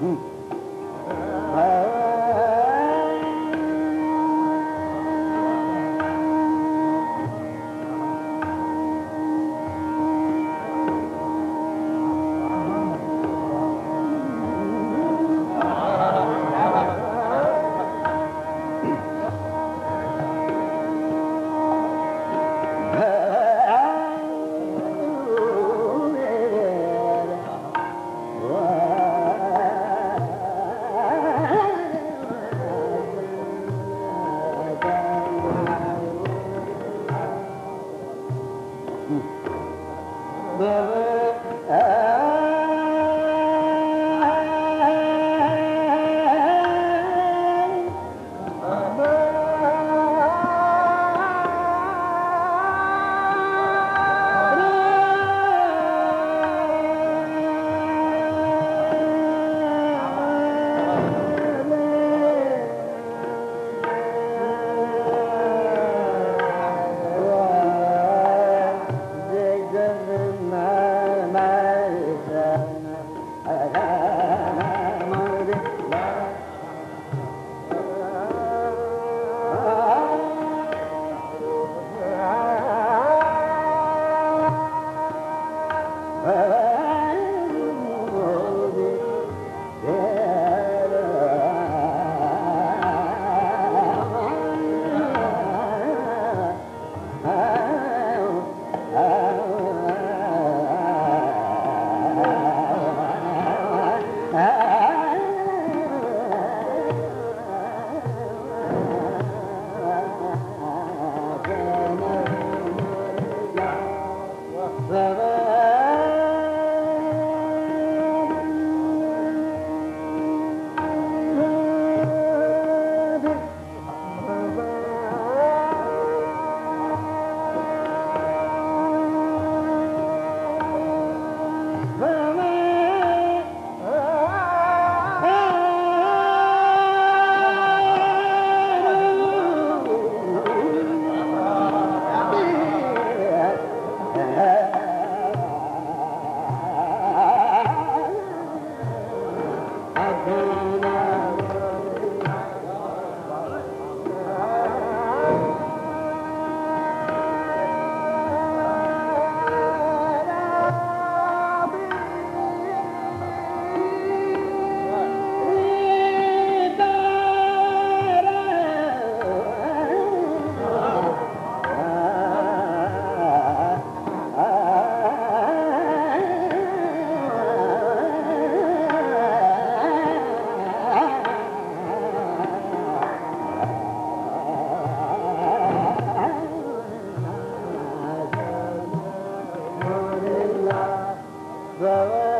嗯。love.